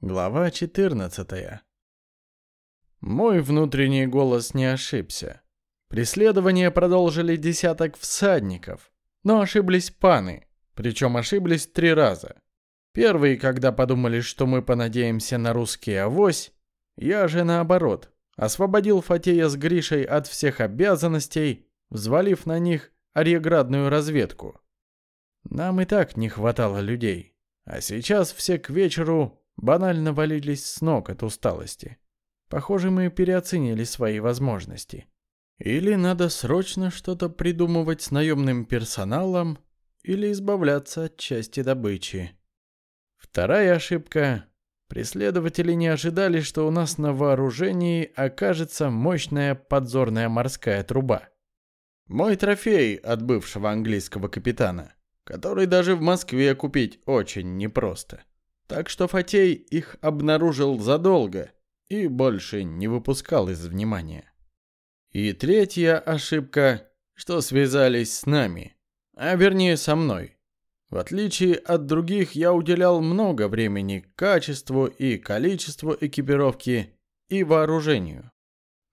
Глава 14. Мой внутренний голос не ошибся. Преследование продолжили десяток всадников, но ошиблись паны, причем ошиблись три раза. Первый, когда подумали, что мы понадеемся на русский авось, я же наоборот, освободил Фатея с Гришей от всех обязанностей, взвалив на них ариеградную разведку. Нам и так не хватало людей, а сейчас все к вечеру банально валились с ног от усталости. Похоже, мы переоценили свои возможности. Или надо срочно что-то придумывать с наемным персоналом, или избавляться от части добычи. Вторая ошибка. Преследователи не ожидали, что у нас на вооружении окажется мощная подзорная морская труба. Мой трофей от бывшего английского капитана, который даже в Москве купить очень непросто. Так что Фатей их обнаружил задолго и больше не выпускал из внимания. И третья ошибка, что связались с нами, а вернее со мной. В отличие от других, я уделял много времени качеству и количеству экипировки и вооружению.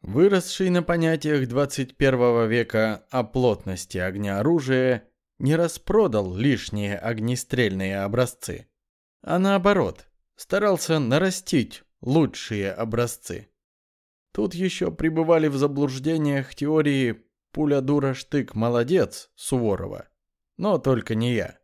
Выросший на понятиях 21 века о плотности огня оружия, не распродал лишние огнестрельные образцы а наоборот, старался нарастить лучшие образцы. Тут еще пребывали в заблуждениях теории «пуля-дура-штык-молодец» Суворова. Но только не я.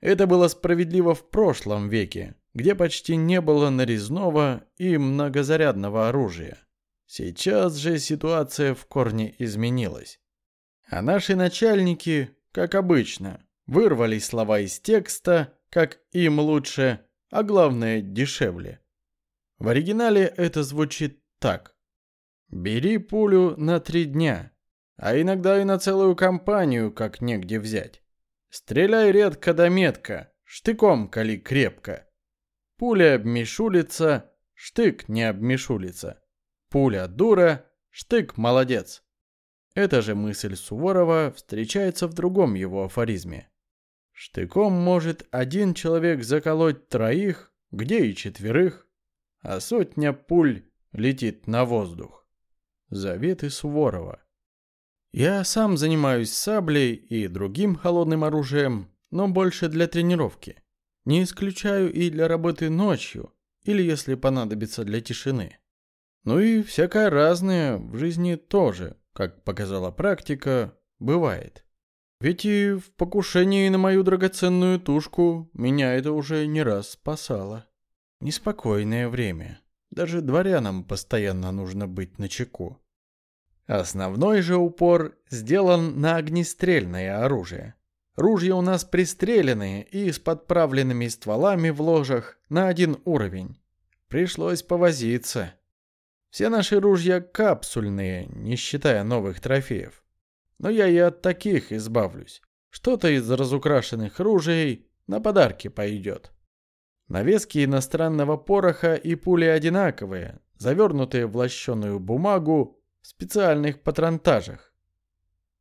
Это было справедливо в прошлом веке, где почти не было нарезного и многозарядного оружия. Сейчас же ситуация в корне изменилась. А наши начальники, как обычно, вырвали слова из текста как им лучше, а главное дешевле. В оригинале это звучит так. Бери пулю на три дня, а иногда и на целую компанию, как негде взять. Стреляй редко да метко, штыком кали крепко. Пуля обмешулится, штык не обмешулится. Пуля дура, штык молодец. Эта же мысль Суворова встречается в другом его афоризме. Штыком может один человек заколоть троих, где и четверых, а сотня пуль летит на воздух. Заветы Суворова. Я сам занимаюсь саблей и другим холодным оружием, но больше для тренировки. Не исключаю и для работы ночью, или если понадобится для тишины. Ну и всякое разное в жизни тоже, как показала практика, бывает. Ведь и в покушении на мою драгоценную тушку меня это уже не раз спасало. Неспокойное время. Даже дворянам постоянно нужно быть начеку. Основной же упор сделан на огнестрельное оружие. Ружья у нас пристреленные и с подправленными стволами в ложах на один уровень. Пришлось повозиться. Все наши ружья капсульные, не считая новых трофеев. Но я и от таких избавлюсь. Что-то из разукрашенных ружей на подарки пойдет. Навески иностранного пороха и пули одинаковые, завернутые в лощеную бумагу в специальных патронтажах.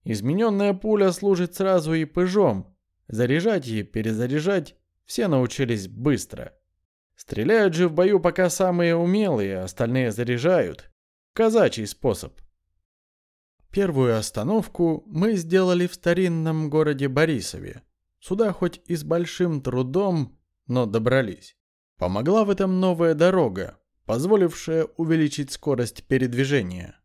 Измененная пуля служит сразу и пыжом. Заряжать и перезаряжать все научились быстро. Стреляют же в бою пока самые умелые, остальные заряжают. Казачий способ. Первую остановку мы сделали в старинном городе Борисове. Сюда хоть и с большим трудом, но добрались. Помогла в этом новая дорога, позволившая увеличить скорость передвижения.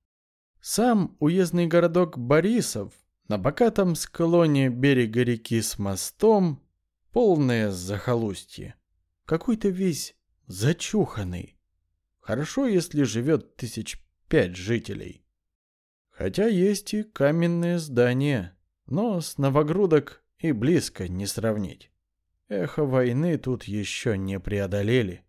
Сам уездный городок Борисов на бокатом склоне берега реки с мостом полное захолустье. Какой-то весь зачуханный. Хорошо, если живет тысяч пять жителей. Хотя есть и каменные здания, но с новогрудок и близко не сравнить. Эхо войны тут еще не преодолели.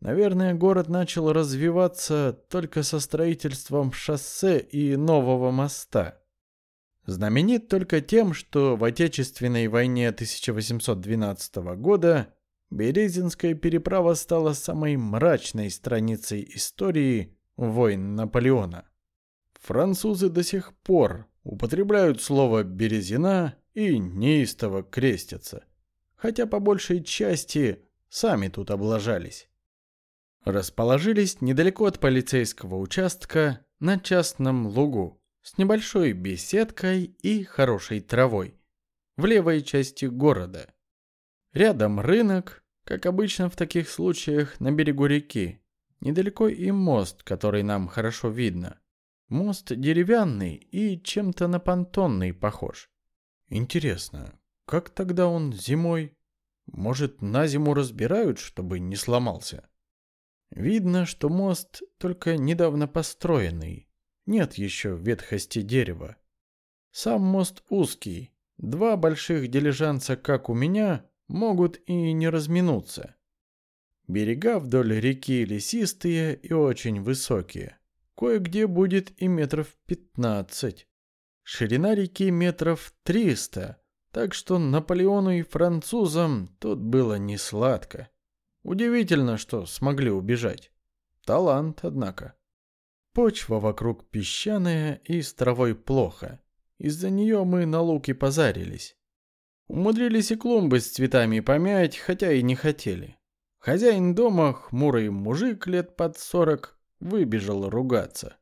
Наверное, город начал развиваться только со строительством шоссе и нового моста. Знаменит только тем, что в Отечественной войне 1812 года Березинская переправа стала самой мрачной страницей истории войн Наполеона. Французы до сих пор употребляют слово «березина» и неистово крестятся, хотя по большей части сами тут облажались. Расположились недалеко от полицейского участка на частном лугу с небольшой беседкой и хорошей травой в левой части города. Рядом рынок, как обычно в таких случаях, на берегу реки. Недалеко и мост, который нам хорошо видно. Мост деревянный и чем-то на понтонный похож. Интересно, как тогда он зимой? Может, на зиму разбирают, чтобы не сломался? Видно, что мост только недавно построенный. Нет еще ветхости дерева. Сам мост узкий. Два больших дилижанца, как у меня, могут и не разминуться. Берега вдоль реки лесистые и очень высокие. Кое-где будет и метров пятнадцать. Ширина реки метров триста, так что Наполеону и французам тут было не сладко. Удивительно, что смогли убежать. Талант, однако. Почва вокруг песчаная и с травой плохо. Из-за нее мы на луки позарились. Умудрились и клумбы с цветами помять, хотя и не хотели. Хозяин дома, хмурый мужик лет под сорок, выбежал ругаться.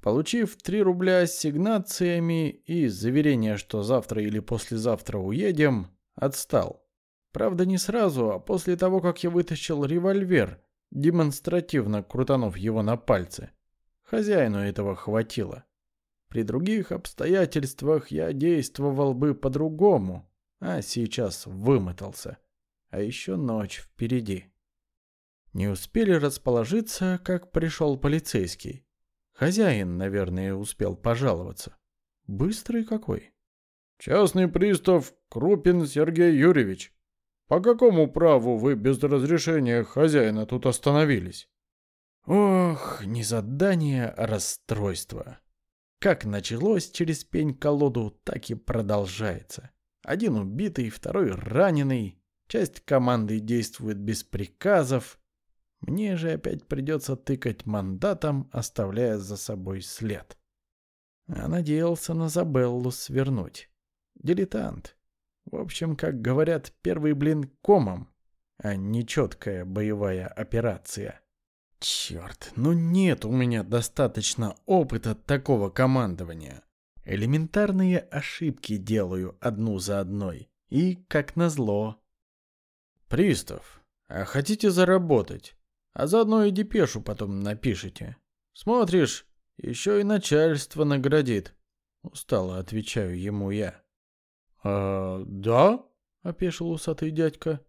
Получив 3 рубля ассигнациями и заверение, что завтра или послезавтра уедем, отстал. Правда, не сразу, а после того, как я вытащил револьвер, демонстративно крутанув его на пальце. Хозяину этого хватило. При других обстоятельствах я действовал бы по-другому, а сейчас вымотался. А еще ночь впереди. Не успели расположиться, как пришел полицейский. Хозяин, наверное, успел пожаловаться. Быстрый какой. Частный пристав Крупин Сергей Юрьевич. По какому праву вы без разрешения хозяина тут остановились? Ох, не задание, а расстройство. Как началось через пень-колоду, так и продолжается. Один убитый, второй раненый. Часть команды действует без приказов. Мне же опять придется тыкать мандатом, оставляя за собой след. А надеялся на Забеллу свернуть. Дилетант. В общем, как говорят, первый блин комом, а не четкая боевая операция. Черт, ну нет у меня достаточно опыта такого командования. Элементарные ошибки делаю одну за одной. И, как назло... Пристав, а хотите заработать? А заодно и депешу потом напишите. Смотришь, еще и начальство наградит. Устало отвечаю ему я. «А, да?» — опешил усатый дядька.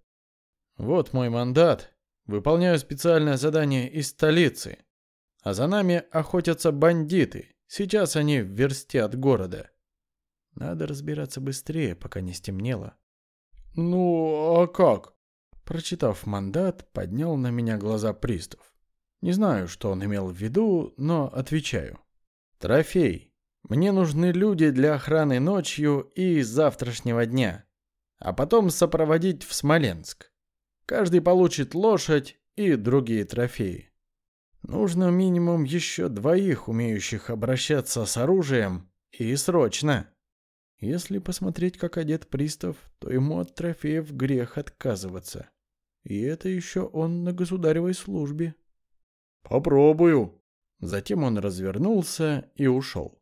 «Вот мой мандат. Выполняю специальное задание из столицы. А за нами охотятся бандиты. Сейчас они в версте от города. Надо разбираться быстрее, пока не стемнело». «Ну, а как?» Прочитав мандат, поднял на меня глаза пристав. Не знаю, что он имел в виду, но отвечаю. «Трофей. Мне нужны люди для охраны ночью и завтрашнего дня, а потом сопроводить в Смоленск. Каждый получит лошадь и другие трофеи. Нужно минимум еще двоих, умеющих обращаться с оружием, и срочно. Если посмотреть, как одет пристав, то ему от трофеев грех отказываться. И это еще он на государевой службе. Попробую. Затем он развернулся и ушел.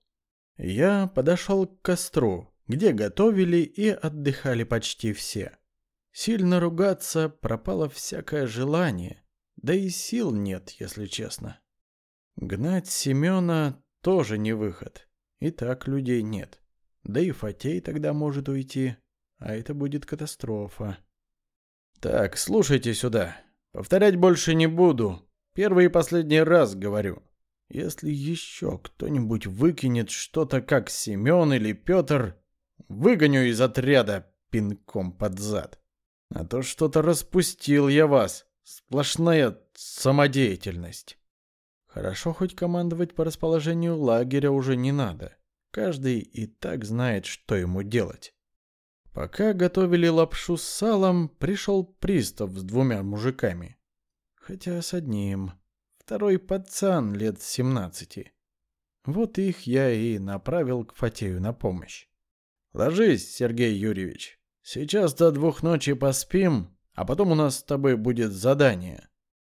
Я подошел к костру, где готовили и отдыхали почти все. Сильно ругаться пропало всякое желание, да и сил нет, если честно. Гнать Семена тоже не выход, и так людей нет. Да и Фатей тогда может уйти, а это будет катастрофа. Так, слушайте сюда. Повторять больше не буду. Первый и последний раз говорю. Если еще кто-нибудь выкинет что-то как Семен или Петр, выгоню из отряда пинком под зад. А то что-то распустил я вас. Сплошная самодеятельность. Хорошо хоть командовать по расположению лагеря уже не надо. Каждый и так знает, что ему делать. Пока готовили лапшу с салом, пришел пристав с двумя мужиками. Хотя с одним. Второй пацан лет семнадцати. Вот их я и направил к Фатею на помощь. «Ложись, Сергей Юрьевич. Сейчас до двух ночи поспим, а потом у нас с тобой будет задание.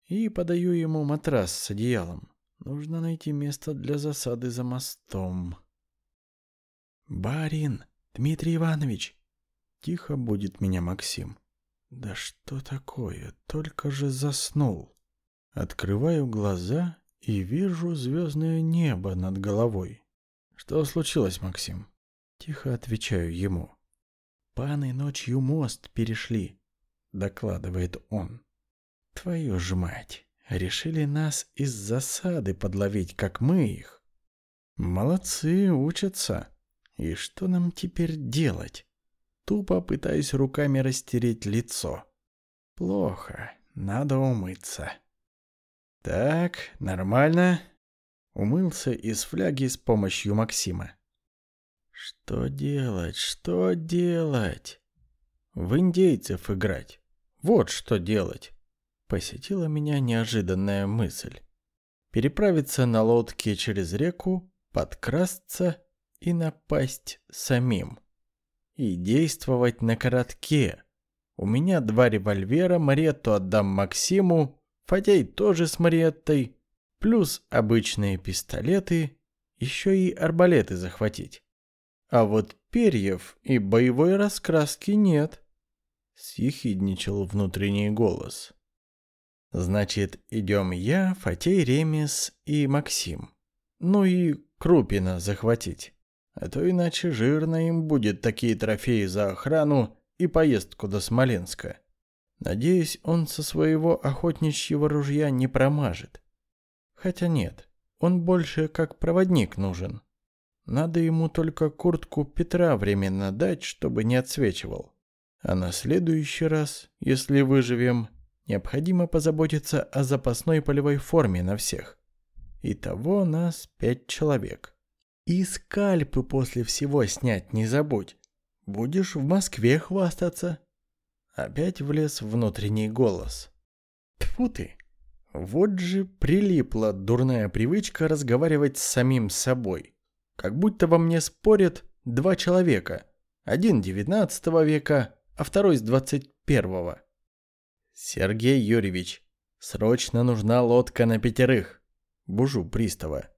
и подаю ему матрас с одеялом. Нужно найти место для засады за мостом. «Барин, Дмитрий Иванович!» Тихо будет меня Максим. «Да что такое? Только же заснул!» Открываю глаза и вижу звездное небо над головой. «Что случилось, Максим?» Тихо отвечаю ему. «Паны ночью мост перешли», — докладывает он. «Твою ж мать! Решили нас из засады подловить, как мы их. Молодцы, учатся. И что нам теперь делать? Тупо пытаюсь руками растереть лицо. Плохо, надо умыться. Так, нормально. Умылся из фляги с помощью Максима. Что делать, что делать? В индейцев играть. Вот что делать посетила меня неожиданная мысль. Переправиться на лодке через реку, подкрасться и напасть самим. И действовать на коротке. У меня два револьвера, Марету отдам Максиму, Фатей тоже с Мареттой, плюс обычные пистолеты, еще и арбалеты захватить. А вот перьев и боевой раскраски нет. Съехидничал внутренний голос. Значит, идем я, Фатей Ремес и Максим. Ну и Крупина захватить. А то иначе жирно им будет такие трофеи за охрану и поездку до Смоленска. Надеюсь, он со своего охотничьего ружья не промажет. Хотя нет, он больше как проводник нужен. Надо ему только куртку Петра временно дать, чтобы не отсвечивал. А на следующий раз, если выживем, Необходимо позаботиться о запасной полевой форме на всех. Итого нас пять человек. И скальпы после всего снять не забудь. Будешь в Москве хвастаться. Опять влез внутренний голос. Тьфу ты. Вот же прилипла дурная привычка разговаривать с самим собой. Как будто во мне спорят два человека. Один девятнадцатого века, а второй с двадцать первого. «Сергей Юрьевич, срочно нужна лодка на пятерых!» Бужу пристава.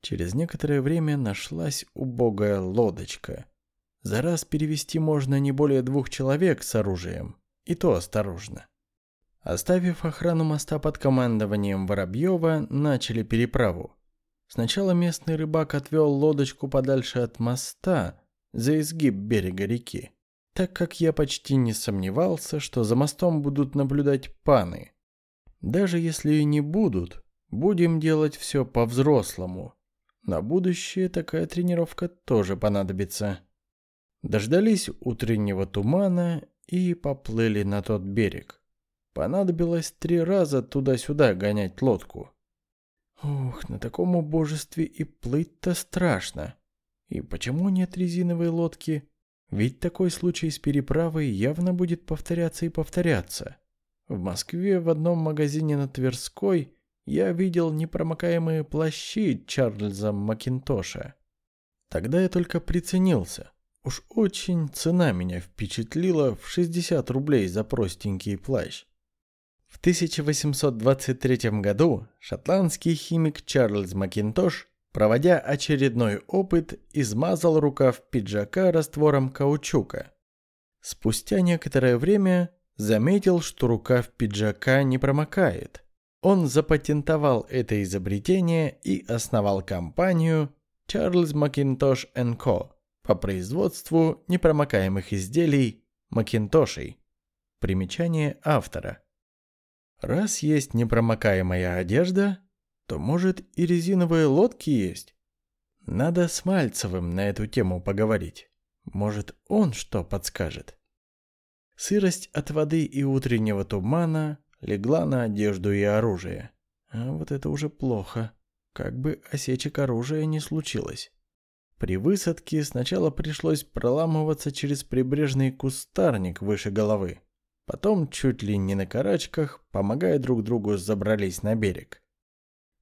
Через некоторое время нашлась убогая лодочка. За раз перевести можно не более двух человек с оружием, и то осторожно. Оставив охрану моста под командованием Воробьева, начали переправу. Сначала местный рыбак отвел лодочку подальше от моста, за изгиб берега реки так как я почти не сомневался, что за мостом будут наблюдать паны. Даже если и не будут, будем делать все по-взрослому. На будущее такая тренировка тоже понадобится. Дождались утреннего тумана и поплыли на тот берег. Понадобилось три раза туда-сюда гонять лодку. Ух, на таком убожестве и плыть-то страшно. И почему нет резиновой лодки? Ведь такой случай с переправой явно будет повторяться и повторяться. В Москве в одном магазине на Тверской я видел непромокаемые плащи Чарльза Макинтоша. Тогда я только приценился. Уж очень цена меня впечатлила в 60 рублей за простенький плащ. В 1823 году шотландский химик Чарльз Макинтош Проводя очередной опыт, измазал рукав пиджака раствором каучука. Спустя некоторое время заметил, что рукав пиджака не промокает. Он запатентовал это изобретение и основал компанию Charles Macintosh Co. по производству непромокаемых изделий Макинтошей. Примечание автора. Раз есть непромокаемая одежда, то, может, и резиновые лодки есть? Надо с Мальцевым на эту тему поговорить. Может, он что подскажет? Сырость от воды и утреннего тумана легла на одежду и оружие. А вот это уже плохо. Как бы осечек оружия не случилось. При высадке сначала пришлось проламываться через прибрежный кустарник выше головы. Потом, чуть ли не на карачках, помогая друг другу, забрались на берег.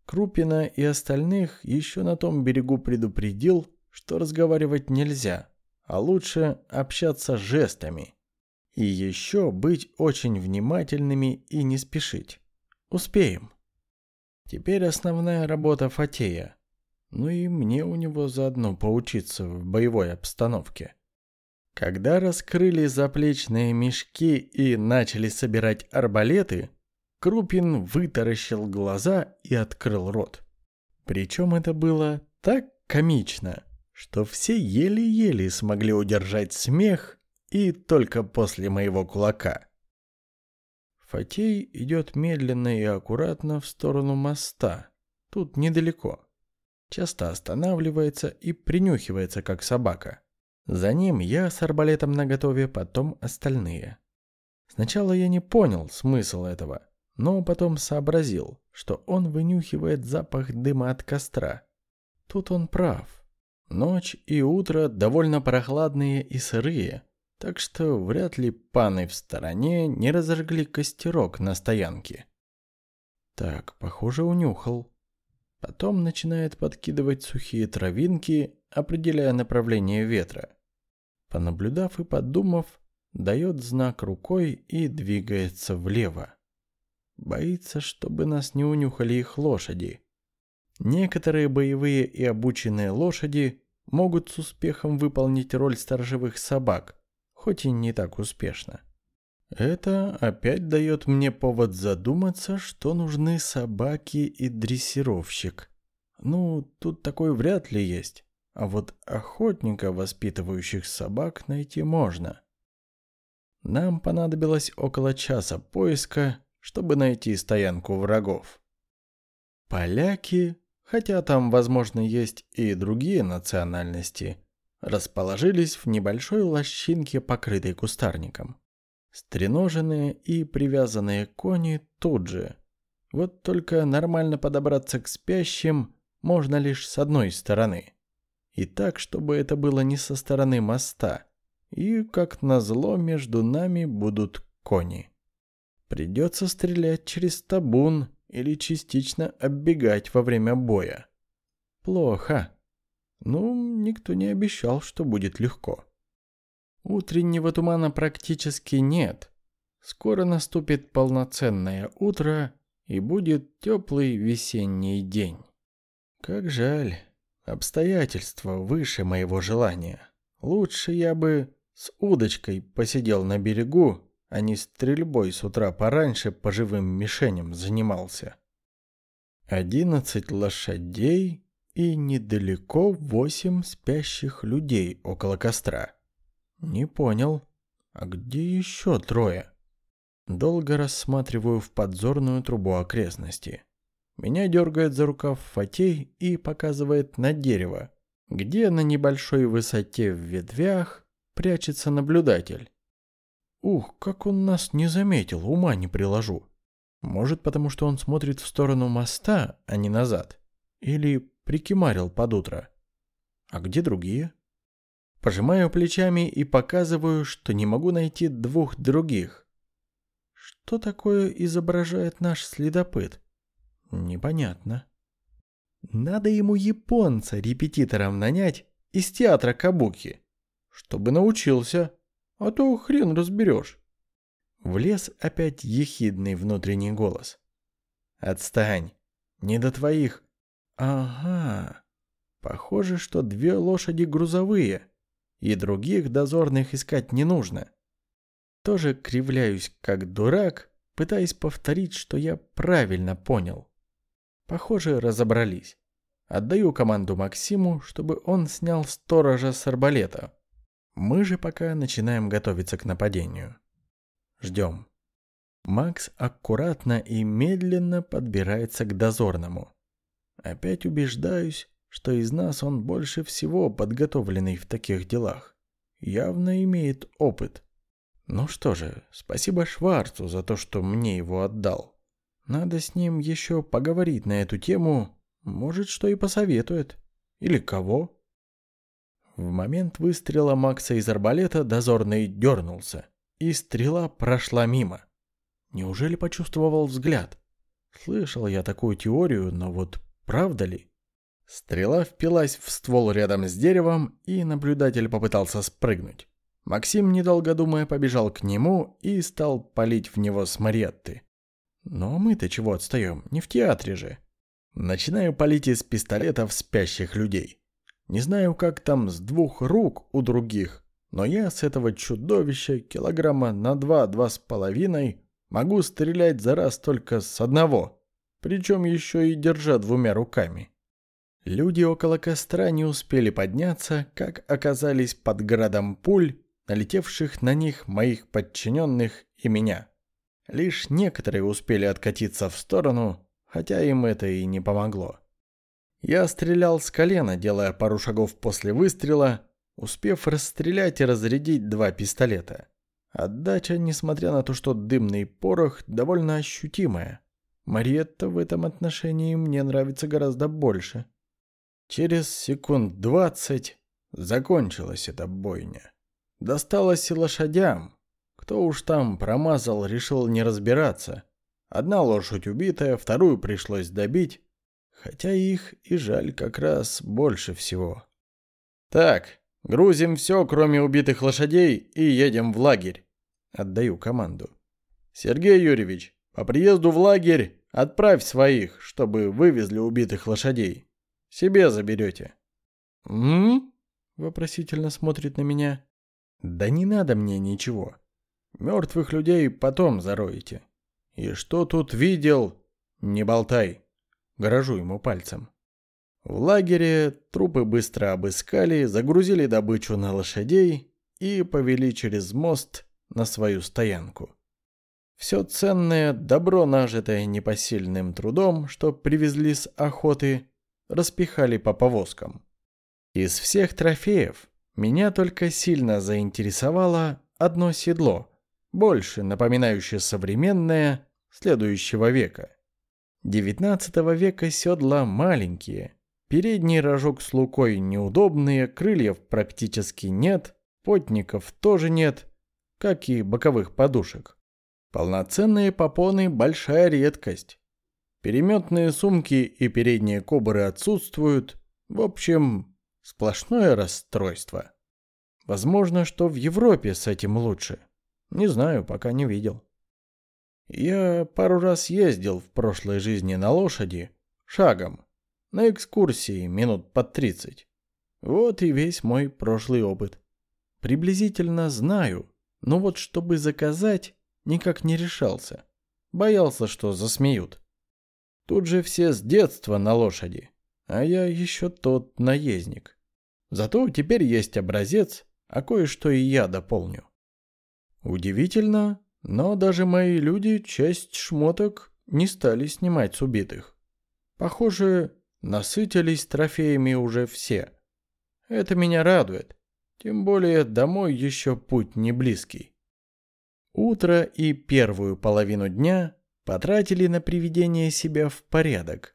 Крупина и остальных еще на том берегу предупредил, что разговаривать нельзя, а лучше общаться жестами. И еще быть очень внимательными и не спешить. Успеем. Теперь основная работа Фатея. Ну и мне у него заодно поучиться в боевой обстановке. Когда раскрыли заплечные мешки и начали собирать арбалеты, Крупин вытаращил глаза и открыл рот. Причем это было так комично, что все еле-еле смогли удержать смех и только после моего кулака. Фатей идет медленно и аккуратно в сторону моста. Тут недалеко. Часто останавливается и принюхивается, как собака. За ним я с арбалетом наготове, потом остальные. Сначала я не понял смысл этого, но потом сообразил, что он вынюхивает запах дыма от костра. Тут он прав. Ночь и утро довольно прохладные и сырые, так что вряд ли паны в стороне не разожгли костерок на стоянке. Так, похоже, унюхал. Потом начинает подкидывать сухие травинки, определяя направление ветра. Понаблюдав и подумав, дает знак рукой и двигается влево. Боится, чтобы нас не унюхали их лошади. Некоторые боевые и обученные лошади могут с успехом выполнить роль сторожевых собак, хоть и не так успешно. Это опять дает мне повод задуматься, что нужны собаки и дрессировщик. Ну, тут такой вряд ли есть. А вот охотника, воспитывающих собак, найти можно. Нам понадобилось около часа поиска, чтобы найти стоянку врагов. Поляки, хотя там, возможно, есть и другие национальности, расположились в небольшой лощинке, покрытой кустарником. Стреноженные и привязанные кони тут же. Вот только нормально подобраться к спящим можно лишь с одной стороны – и так, чтобы это было не со стороны моста. И, как назло, между нами будут кони. Придется стрелять через табун или частично оббегать во время боя. Плохо. Ну, никто не обещал, что будет легко. Утреннего тумана практически нет. Скоро наступит полноценное утро и будет теплый весенний день. Как жаль. Обстоятельства выше моего желания. Лучше я бы с удочкой посидел на берегу, а не стрельбой с утра пораньше по живым мишеням занимался. Одиннадцать лошадей и недалеко восемь спящих людей около костра. Не понял, а где еще трое? Долго рассматриваю в подзорную трубу окрестности. Меня дергает за рукав Фатей и показывает на дерево, где на небольшой высоте в ветвях прячется наблюдатель. Ух, как он нас не заметил, ума не приложу. Может, потому что он смотрит в сторону моста, а не назад. Или прикимарил под утро. А где другие? Пожимаю плечами и показываю, что не могу найти двух других. Что такое изображает наш следопыт? Непонятно. Надо ему японца репетитором нанять из театра Кабуки, чтобы научился, а то хрен разберешь. Влез опять ехидный внутренний голос. «Отстань! Не до твоих!» «Ага! Похоже, что две лошади грузовые, и других дозорных искать не нужно. Тоже кривляюсь, как дурак, пытаясь повторить, что я правильно понял. Похоже, разобрались. Отдаю команду Максиму, чтобы он снял сторожа с арбалета. Мы же пока начинаем готовиться к нападению. Ждем. Макс аккуратно и медленно подбирается к дозорному. Опять убеждаюсь, что из нас он больше всего подготовленный в таких делах. Явно имеет опыт. Ну что же, спасибо Шварцу за то, что мне его отдал. Надо с ним еще поговорить на эту тему. Может, что и посоветует. Или кого? В момент выстрела Макса из арбалета дозорный дернулся, и стрела прошла мимо. Неужели почувствовал взгляд? Слышал я такую теорию, но вот правда ли? Стрела впилась в ствол рядом с деревом, и наблюдатель попытался спрыгнуть. Максим, недолго думая, побежал к нему и стал палить в него с маретты. Но мы-то чего отстаем? Не в театре же. Начинаю палить из пистолетов спящих людей. Не знаю, как там с двух рук у других, но я с этого чудовища килограмма на два-два с половиной могу стрелять за раз только с одного, причем еще и держа двумя руками. Люди около костра не успели подняться, как оказались под градом пуль, налетевших на них моих подчиненных и меня. Лишь некоторые успели откатиться в сторону, хотя им это и не помогло. Я стрелял с колена, делая пару шагов после выстрела, успев расстрелять и разрядить два пистолета. Отдача, несмотря на то, что дымный порох, довольно ощутимая. Мариетта в этом отношении мне нравится гораздо больше. Через секунд двадцать закончилась эта бойня. Досталось и лошадям. Кто уж там промазал, решил не разбираться. Одна лошадь убитая, вторую пришлось добить, хотя их и жаль как раз больше всего. Так, грузим все, кроме убитых лошадей, и едем в лагерь. Отдаю команду. Сергей Юрьевич, по приезду в лагерь отправь своих, чтобы вывезли убитых лошадей. Себе заберете. «М?», вопросительно смотрит на меня. «Да не надо мне ничего. Мертвых людей потом зароете. И что тут видел, не болтай». Грожу ему пальцем. В лагере трупы быстро обыскали, загрузили добычу на лошадей и повели через мост на свою стоянку. Все ценное добро, нажитое непосильным трудом, что привезли с охоты, распихали по повозкам. Из всех трофеев меня только сильно заинтересовало одно седло, больше напоминающее современное следующего века. XIX века седла маленькие, передний рожок с лукой неудобные, крыльев практически нет, потников тоже нет, как и боковых подушек. Полноценные попоны – большая редкость. Переметные сумки и передние кобры отсутствуют. В общем, сплошное расстройство. Возможно, что в Европе с этим лучше. Не знаю, пока не видел. Я пару раз ездил в прошлой жизни на лошади, шагом, на экскурсии минут под тридцать. Вот и весь мой прошлый опыт. Приблизительно знаю, но вот чтобы заказать, никак не решался. Боялся, что засмеют. Тут же все с детства на лошади, а я еще тот наездник. Зато теперь есть образец, а кое-что и я дополню. Удивительно, но даже мои люди часть шмоток не стали снимать с убитых. Похоже, насытились трофеями уже все. Это меня радует. Тем более домой еще путь не близкий. Утро и первую половину дня потратили на приведение себя в порядок.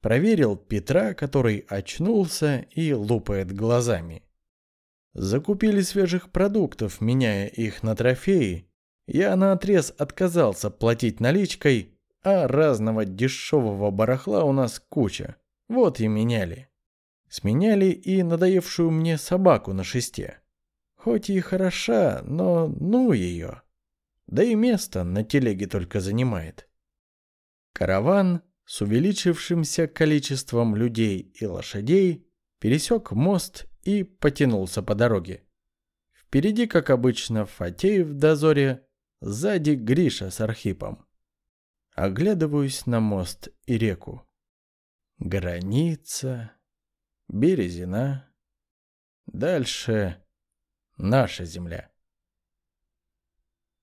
Проверил Петра, который очнулся и лупает глазами. Закупили свежих продуктов, меняя их на трофеи, я наотрез отказался платить наличкой, а разного дешевого барахла у нас куча. Вот и меняли. Сменяли и надоевшую мне собаку на шесте. Хоть и хороша, но ну ее. Да и место на телеге только занимает. Караван с увеличившимся количеством людей и лошадей пересек мост и потянулся по дороге. Впереди, как обычно, Фатеев в дозоре, Сзади Гриша с Архипом. Оглядываюсь на мост и реку. Граница, Березина. Дальше наша земля.